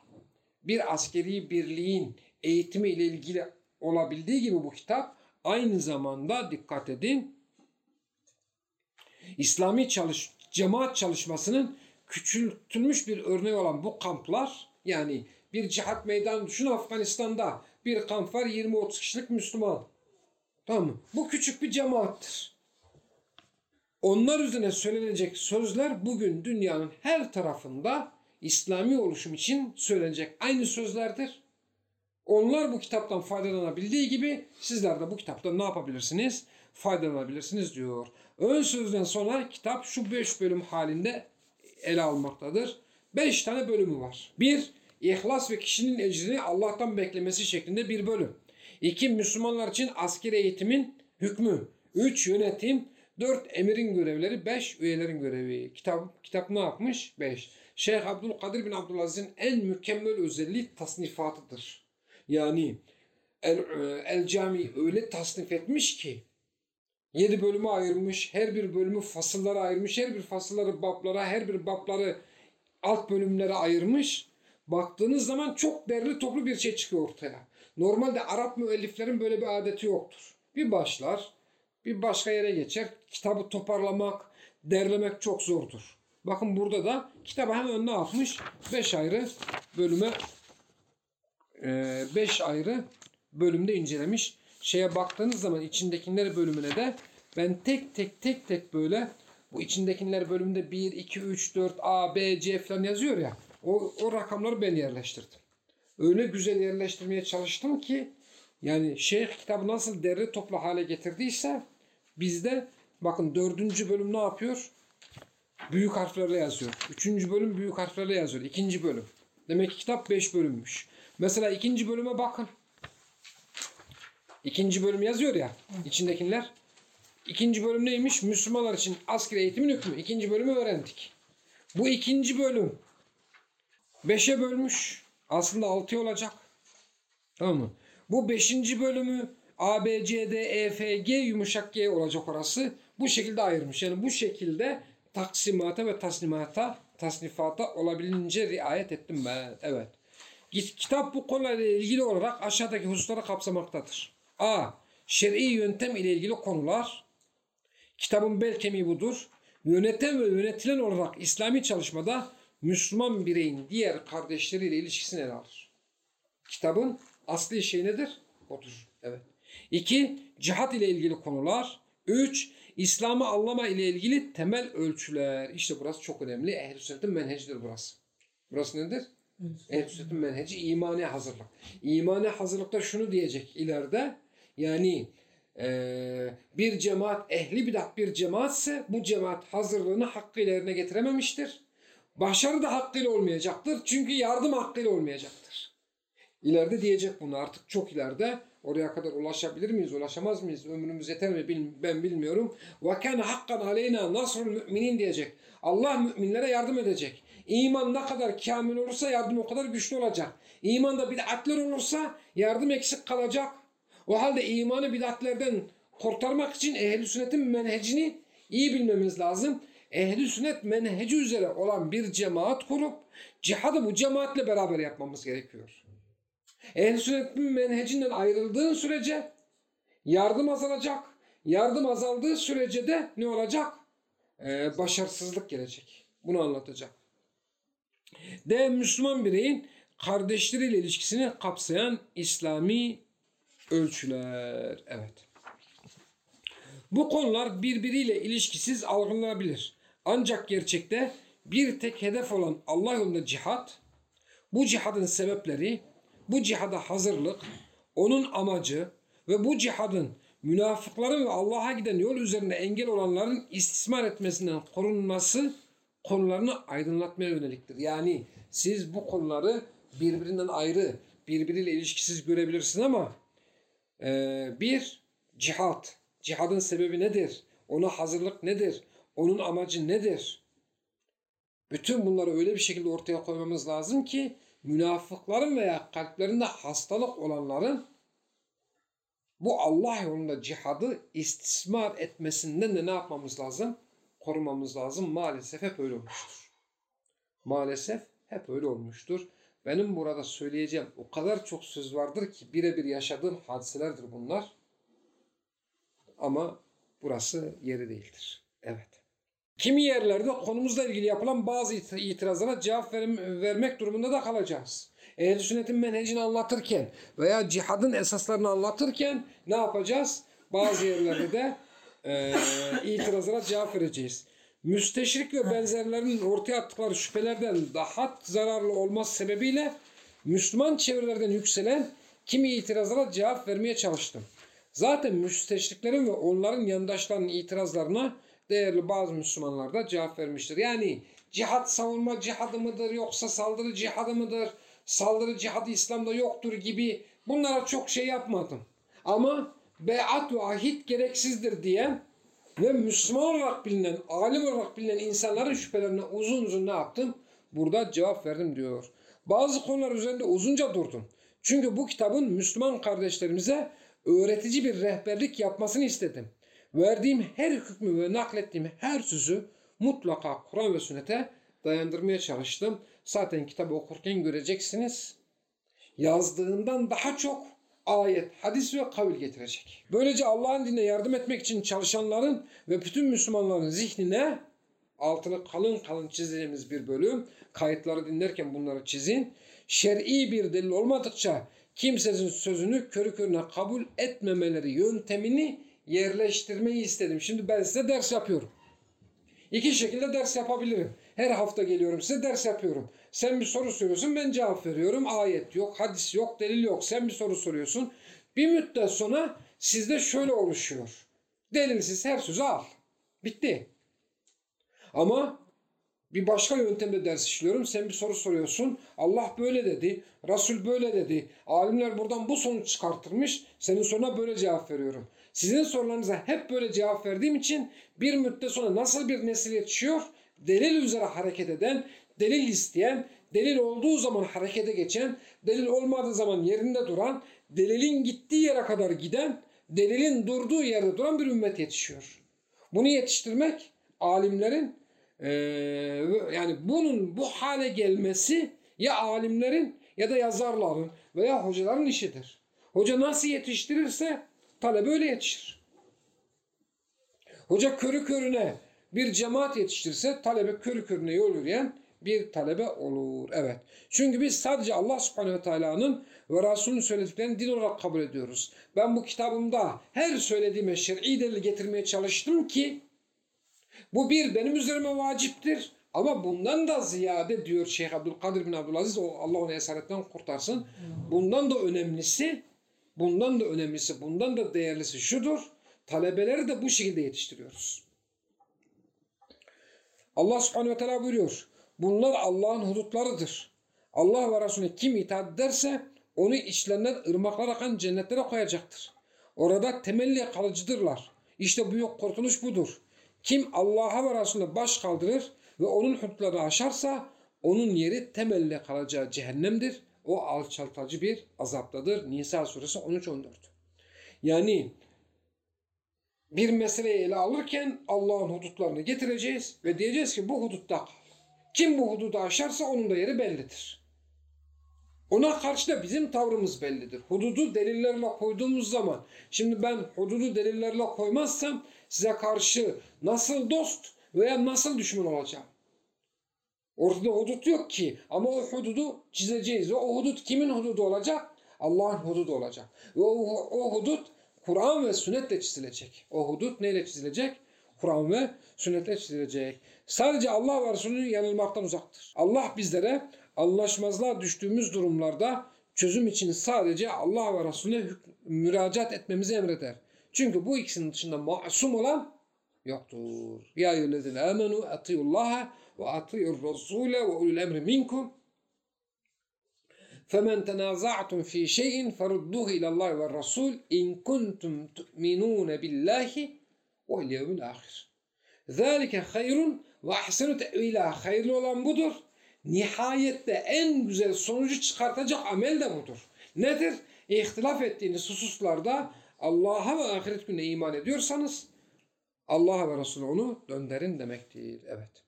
bir askeri birliğin eğitimi ile ilgili olabildiği gibi bu kitap aynı zamanda dikkat edin İslami çalış cemaat çalışmasının küçültülmüş bir örneği olan bu kamplar yani bir cihat meydanı düşün Afganistan'da bir kamp var 20-30 kişilik Müslüman. Tamam mı? Bu küçük bir cemaattir. Onlar üzerine söylenecek sözler bugün dünyanın her tarafında İslami oluşum için söylenecek aynı sözlerdir. Onlar bu kitaptan faydalanabildiği gibi sizler de bu kitaptan ne yapabilirsiniz? Faydalanabilirsiniz diyor. Ön sözden sonra kitap şu beş bölüm halinde ele almaktadır. Beş tane bölümü var. Bir, İhlas ve kişinin ecrini Allah'tan beklemesi şeklinde bir bölüm. İki, Müslümanlar için askeri eğitimin hükmü. Üç, yönetim. Dört, emirin görevleri. Beş, üyelerin görevi. Kitap, kitap ne yapmış? Beş. Şeyh Abdülkadir bin Abdülaziz'in en mükemmel özelliği tasnifatıdır. Yani El, El Cami öyle tasnif etmiş ki yedi bölümü ayırmış, her bir bölümü fasıllara ayırmış, her bir fasılları bablara, her bir babları alt bölümlere ayırmış. Baktığınız zaman çok derli toplu bir şey çıkıyor ortaya. Normalde Arap müelliflerin böyle bir adeti yoktur. Bir başlar, bir başka yere geçer. Kitabı toparlamak, derlemek çok zordur. Bakın burada da kitabı hemen önüne atmış. Beş ayrı bölüme e, beş ayrı bölümde incelemiş. Şeye baktığınız zaman içindekiler bölümüne de ben tek tek tek tek böyle bu içindekiler bölümünde 1, 2, 3, 4, A, B, C falan yazıyor ya. O, o rakamları ben yerleştirdim. Öyle güzel yerleştirmeye çalıştım ki yani şeyh kitabı nasıl derli toplu hale getirdiyse bizde bakın dördüncü bölüm ne yapıyor? Büyük harflerle yazıyor. Üçüncü bölüm büyük harflerle yazıyor. İkinci bölüm. Demek ki kitap beş bölümmüş. Mesela ikinci bölüme bakın. İkinci bölüm yazıyor ya içindekiler. İkinci bölüm neymiş? Müslümanlar için asker eğitimin hükmü. İkinci bölümü öğrendik. Bu ikinci bölüm beşe bölmüş. Aslında altı olacak. Tamam mı? Bu beşinci bölümü A, B, C, D, E, F, G yumuşak G olacak orası. Bu şekilde ayırmış. Yani bu şekilde taksimata ve tasnimata, tasnifata olabildiğince riayet ettim ben. Evet. Kitap bu konularla ilgili olarak aşağıdaki hususları kapsamaktadır. A. Şer'i yöntem ile ilgili konular. Kitabın bel kemiği budur. Yöneten ve yönetilen olarak İslami çalışmada Müslüman bireyin diğer kardeşleriyle ilişkisini ele alır. Kitabın asli şey nedir? Odur. Evet. 2. Cihat ile ilgili konular. 3. İslam'ı anlama ile ilgili temel ölçüler. İşte burası çok önemli. Ehl-i sünnetin menhecidir burası. Burası nedir? Ehl-i sünnetin menheci imani hazırlık. İmani hazırlıkta şunu diyecek ileride. Yani eee, bir cemaat ehli bidat bir cemaatse bu cemaat hazırlığını hakkıyla yerine getirememiştir. Başarı da hakkıyla olmayacaktır. Çünkü yardım hakkıyla olmayacaktır. İleride diyecek bunu artık çok ileride. Oraya kadar ulaşabilir miyiz, ulaşamaz mıyız? Ömrümüz yeter mi bil- ben bilmiyorum. وَكَانَ hakkan aleyna nasrul müminin diyecek. Allah müminlere yardım edecek. İman ne kadar kamil olursa yardım o kadar güçlü olacak. İmanda bid'atler olursa yardım eksik kalacak. O halde imanı bid'atlerden kurtarmak için ehl-i sünnetin menhecini iyi bilmemiz lazım. Ehl-i sünnet menheci üzere olan bir cemaat kurup cihadı bu cemaatle beraber yapmamız gerekiyor. Ehl-i menhecinden ayrıldığın sürece yardım azalacak. Yardım azaldığı sürece de ne olacak? Ee, başarısızlık gelecek. Bunu anlatacak. D. Müslüman bireyin kardeşleriyle ilişkisini kapsayan İslami ölçüler. Evet. Bu konular birbiriyle ilişkisiz algılanabilir. Ancak gerçekte bir tek hedef olan Allah yolunda cihat, bu cihadın sebepleri, bu cihada hazırlık, onun amacı ve bu cihadın münafıkların ve Allah'a giden yol üzerinde engel olanların istismar etmesinden korunması konularını aydınlatmaya yöneliktir. Yani siz bu konuları birbirinden ayrı, birbiriyle ilişkisiz görebilirsiniz ama ee, bir, cihat. Cihadın sebebi nedir? Ona hazırlık nedir? Onun amacı nedir? Bütün bunları öyle bir şekilde ortaya koymamız lazım ki münafıkların veya kalplerinde hastalık olanların bu Allah yolunda cihadı istismar etmesinden de ne yapmamız lazım? Korumamız lazım. Maalesef hep öyle olmuştur. Maalesef hep öyle olmuştur. Benim burada söyleyeceğim o kadar çok söz vardır ki birebir yaşadığım hadiselerdir bunlar. Ama burası yeri değildir. Evet. Kimi yerlerde konumuzla ilgili yapılan bazı it- itirazlara cevap vermek durumunda da kalacağız. Ehl-i sünnetin menhecini anlatırken veya cihadın esaslarını anlatırken ne yapacağız? Bazı yerlerde de eee itirazlara cevap vereceğiz. Müsteşrik ve benzerlerinin ortaya attıkları şüphelerden daha zararlı olması sebebiyle Müslüman çevrelerden yükselen kimi itirazlara cevap vermeye çalıştım. Zaten müsteşriklerin ve onların yandaşlarının itirazlarına değerli bazı Müslümanlar da cevap vermiştir. Yani cihat savunma cihadı mıdır yoksa saldırı cihadı mıdır? Saldırı cihadı İslam'da yoktur gibi bunlara çok şey yapmadım. Ama beyat ve ahit gereksizdir diyen ve Müslüman olarak bilinen, alim olarak bilinen insanların şüphelerine uzun uzun ne yaptım? Burada cevap verdim diyor. Bazı konular üzerinde uzunca durdum. Çünkü bu kitabın Müslüman kardeşlerimize öğretici bir rehberlik yapmasını istedim. Verdiğim her hükmü ve naklettiğim her sözü mutlaka Kur'an ve sünnete dayandırmaya çalıştım. Zaten kitabı okurken göreceksiniz. Yazdığından daha çok ayet, hadis ve kavil getirecek. Böylece Allah'ın dinine yardım etmek için çalışanların ve bütün Müslümanların zihnine altını kalın kalın çizdiğimiz bir bölüm. Kayıtları dinlerken bunları çizin. Şer'i bir delil olmadıkça kimsenin sözünü körü körüne kabul etmemeleri yöntemini yerleştirmeyi istedim. Şimdi ben size ders yapıyorum. İki şekilde ders yapabilirim. Her hafta geliyorum size ders yapıyorum. Sen bir soru soruyorsun ben cevap veriyorum. Ayet yok, hadis yok, delil yok. Sen bir soru soruyorsun. Bir müddet sonra sizde şöyle oluşuyor. Delilsiz her sözü al. Bitti. Ama bir başka yöntemde ders işliyorum. Sen bir soru soruyorsun. Allah böyle dedi. Resul böyle dedi. Alimler buradan bu sonuç çıkartılmış. Senin soruna böyle cevap veriyorum. Sizin sorularınıza hep böyle cevap verdiğim için bir müddet sonra nasıl bir nesil yetişiyor? Delil üzere hareket eden, delil isteyen, delil olduğu zaman harekete geçen, delil olmadığı zaman yerinde duran, delilin gittiği yere kadar giden, delilin durduğu yerde duran bir ümmet yetişiyor. Bunu yetiştirmek alimlerin ee, yani bunun bu hale gelmesi ya alimlerin ya da yazarların veya hocaların işidir. Hoca nasıl yetiştirirse talebe öyle yetişir. Hoca körü körüne bir cemaat yetiştirirse talebe körü körüne yol yürüyen bir talebe olur. Evet. Çünkü biz sadece Allah subhanehu ve teala'nın ve Resulünün söylediklerini din olarak kabul ediyoruz. Ben bu kitabımda her söylediğime şer'i delil getirmeye çalıştım ki bu bir benim üzerime vaciptir. Ama bundan da ziyade diyor Şeyh Abdülkadir bin Abdülaziz Allah onu esaretten kurtarsın. Bundan da önemlisi bundan da önemlisi bundan da değerlisi şudur. Talebeleri de bu şekilde yetiştiriyoruz. Allah subhanehu ve teala buyuruyor. Bunlar Allah'ın hudutlarıdır. Allah ve Resulüne kim itaat ederse onu içlerinden ırmaklar akan cennetlere koyacaktır. Orada temelli kalıcıdırlar. İşte büyük kurtuluş budur. Kim Allah'a ve Resulüne baş kaldırır ve onun hudutlarını aşarsa onun yeri temelli kalacağı cehennemdir. O alçaltıcı bir azaptadır. Nisa suresi 13-14. Yani bir meseleyi ele alırken Allah'ın hudutlarını getireceğiz ve diyeceğiz ki bu hudutta. Kim bu hududu aşarsa onun da yeri bellidir. Ona karşı da bizim tavrımız bellidir. Hududu delillerle koyduğumuz zaman, şimdi ben hududu delillerle koymazsam size karşı nasıl dost veya nasıl düşman olacağım? Ortada hudut yok ki ama o hududu çizeceğiz ve o hudut kimin hududu olacak? Allah'ın hududu olacak. Ve o, o hudut Kur'an ve sünnetle çizilecek. O hudut neyle çizilecek? Kur'an ve sünnetle çizilecek. Sadece Allah ve Resulünün yanılmaktan uzaktır. Allah bizlere anlaşmazlığa düştüğümüz durumlarda çözüm için sadece Allah ve Resulüne müracaat etmemizi emreder. Çünkü bu ikisinin dışında masum olan yoktur. Ya eyyühellezine amenu atiyullaha ve atiyur rasule ve ulul emri minkum. فَمَنْ تَنَازَعْتُمْ ف۪ي شَيْءٍ فَرُدُّهُ اِلَى اللّٰهِ وَالرَّسُولِ اِنْ كُنْتُمْ تُؤْمِنُونَ بِاللّٰهِ وَالْيَوْمِ الْآخِرِ ذَٰلِكَ خَيْرٌ وَاحْسَنُ تَعْوِيلًا Hayırlı olan budur. Nihayette en güzel sonucu çıkartacak amel de budur. Nedir? İhtilaf ettiğiniz hususlarda Allah'a ve ahiret gününe iman ediyorsanız Allah'a ve Resulü onu döndürün demektir. Evet.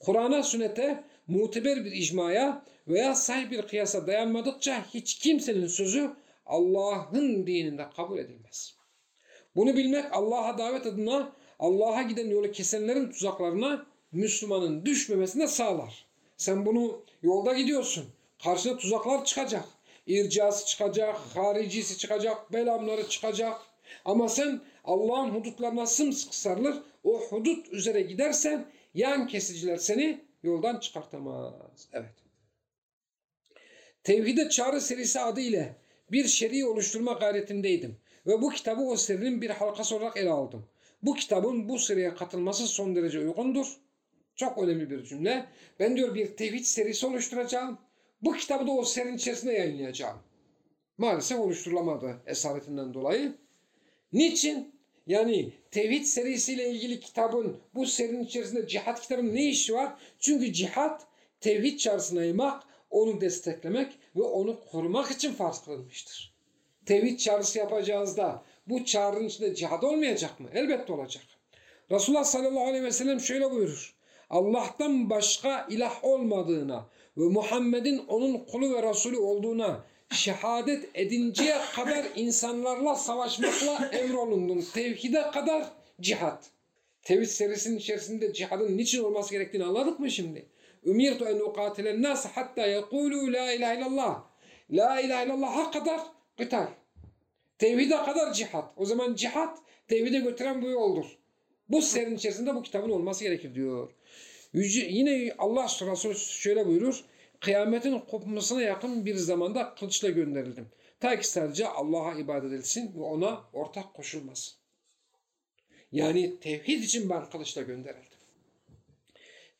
Kur'an'a, sünnete, muteber bir icmaya veya sahih bir kıyasa dayanmadıkça hiç kimsenin sözü Allah'ın dininde kabul edilmez. Bunu bilmek Allah'a davet adına Allah'a giden yolu kesenlerin tuzaklarına Müslümanın düşmemesine sağlar. Sen bunu yolda gidiyorsun. Karşına tuzaklar çıkacak. İrcası çıkacak, haricisi çıkacak, belamları çıkacak. Ama sen Allah'ın hudutlarına sımsıkı sarılır. O hudut üzere gidersen yan kesiciler seni yoldan çıkartamaz. Evet. Tevhide Çağrı serisi adı ile bir şer'i oluşturma gayretindeydim. Ve bu kitabı o serinin bir halkası olarak ele aldım. Bu kitabın bu seriye katılması son derece uygundur. Çok önemli bir cümle. Ben diyor bir tevhid serisi oluşturacağım. Bu kitabı da o serinin içerisinde yayınlayacağım. Maalesef oluşturulamadı esaretinden dolayı. Niçin? Yani tevhid serisiyle ilgili kitabın bu serinin içerisinde cihat kitabının ne işi var? Çünkü cihat tevhid çağrısına yaymak, onu desteklemek ve onu korumak için farz kılınmıştır. Tevhid çağrısı yapacağızda bu çağrının içinde cihad olmayacak mı? Elbette olacak. Resulullah sallallahu aleyhi ve sellem şöyle buyurur. Allah'tan başka ilah olmadığına ve Muhammed'in onun kulu ve Resulü olduğuna şehadet edinceye kadar insanlarla savaşmakla emrolundum. Tevhide kadar cihat. Tevhid serisinin içerisinde cihadın niçin olması gerektiğini anladık mı şimdi? Ümirtu en ukatilen nas hatta yekulu la ilahe illallah. La ilahe illallah'a kadar kıtal. Tevhide kadar cihat. O zaman cihat tevhide götüren bu yoldur. Bu serinin içerisinde bu kitabın olması gerekir diyor. Yüce, yine Allah Resulü şöyle buyurur. Kıyametin kopmasına yakın bir zamanda kılıçla gönderildim. Ta ki sadece Allah'a ibadet edilsin ve ona ortak koşulmasın. Yani tevhid için ben kılıçla gönderildim.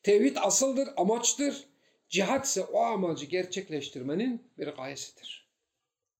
Tevhid asıldır, amaçtır. Cihat ise o amacı gerçekleştirmenin bir gayesidir.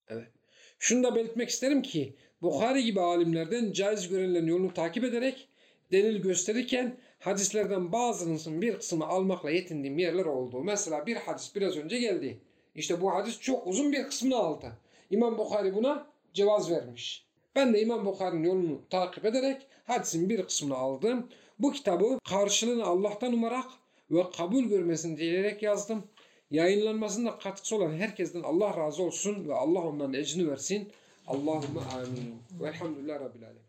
Evet. Şunu da belirtmek isterim ki Bukhari gibi alimlerden caiz görenlerin yolunu takip ederek delil gösterirken hadislerden bazısının bir kısmını almakla yetindiğim yerler oldu. Mesela bir hadis biraz önce geldi. İşte bu hadis çok uzun bir kısmını aldı. İmam Bukhari buna cevaz vermiş. Ben de İmam Bukhari'nin yolunu takip ederek hadisin bir kısmını aldım. Bu kitabı karşılığını Allah'tan umarak ve kabul görmesini dileyerek yazdım. Yayınlanmasında katkısı olan herkesten Allah razı olsun ve Allah ondan ecrini versin. Allahümme amin. Velhamdülillah Rabbil Alemin.